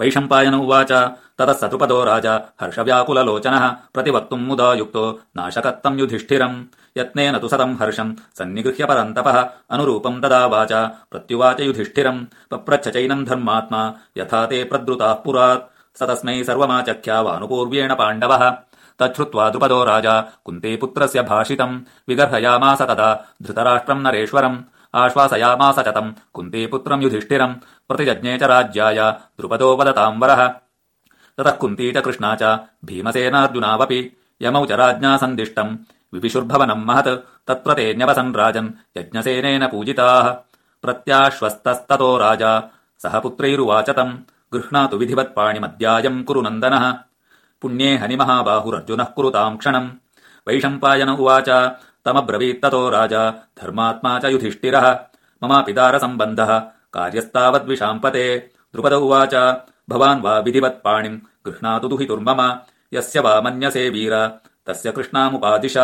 वैशम्पायन उवाच। ततः सतुपदो राजा। हर्षव्याकुललोचनः प्रतिवक्तुम् मुदा युक्तो नाशकत्तम् युधिष्ठिरम्। यत्नेन तु सतम् हर्षम् सन्निगृह्य परन्तपः। अनुरूपम् तदा वाचा। प्रत्युवाच युधिष्ठिरम्। पप्रच्छ चैनम् धर्मात्मा। यथा ते प्रद्रुताः पुरात्। स तस्मै सर्वमाचख्यावानुपूर्व्येण पाण्डवः। तच्छ्रुत्वा द्रुपदो राजा। कुन्ते पुत्रस्य भाषितम्। विगर्हयामास तदा धृतराष्ट्रम् नरेश्वरम् आश्वासयामास च तम् कुन्ते पुत्रम् युधिष्ठिरम्। प्रतिजज्ञे च राज्याय। वरः। ततः कुन्ती च कृष्णा च भीमसेनार्जुनावपि। यमौ च राज्ञा सन्दिष्टम्। विविशुर्भवनम् महत्। तत्र ते न्यवसन् राजन्। यज्ञसेनेन पूजिताः। प्रत्याश्वस्तस्ततो राजा। सह पुत्रैरुवाच तम् गृह्णातु विधिवत्पाणिमद्यायम् कुरु नन्दनः। पुण्ये हनि महाबाहुरर्जुनः कुरुताम् क्षणम्। वैशम्पायन उवाच तमब्रवीत्ततो राजा। धर्मात्मा च युधिष्ठिरः। ममापिदारसम्बन्धः। कार्यस्तावद्विशाम्पते। द्रुपद उवाच भवान् वा विधिवत्पाणिम् गृह्णातु दुहितुर्मम। यस्य वा मन्यसे वीर तस्य कृष्णामुपादिश